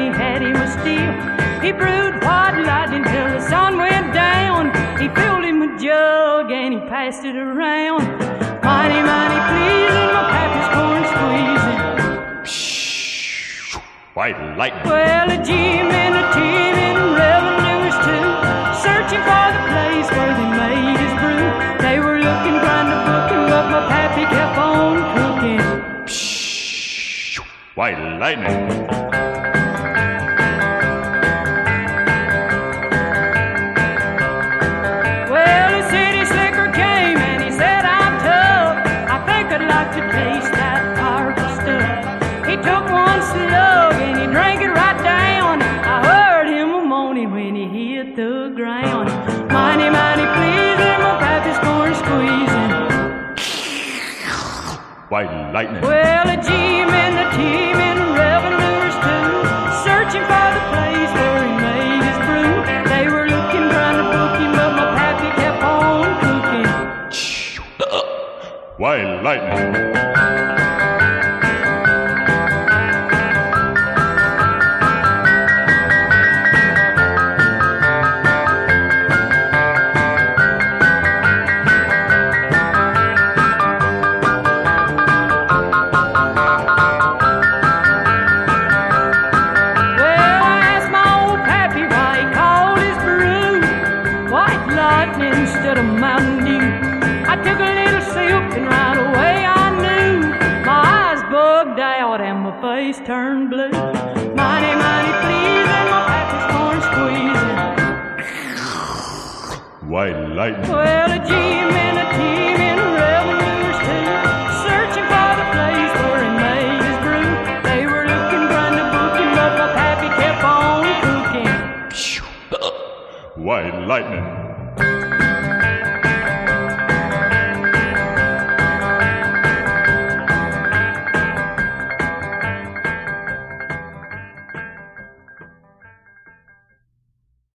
he had a steel. He brewed white lightning till the sun went down. He filled him a jug and he passed it around. Mighty, mighty pleasing, my pappy's corn squeezing. White lightning. Well, a White lightning. Well, a Jim and he said I'm tough. I think I'd like to taste that park stuff. He took one slug and he drank it right down. I heard him moaning when he hit the ground. Money money pleasing about his corner squeezing. White lightning. Well a team revenuers too, searching for the place where he made his brew. They were looking, trying to book him, but my pappy kept on cooking. Lightning. Mountain. I took a little sip and right away I knew my eyes bugged out and my face turned blue. Mighty, mighty pleasing, my pappy's corn squeezing. White lightning. Well, a and a team in revenues too, searching for the place where he made his brew. They were looking, trying to book him, but my pappy kept on cooking. White lightning.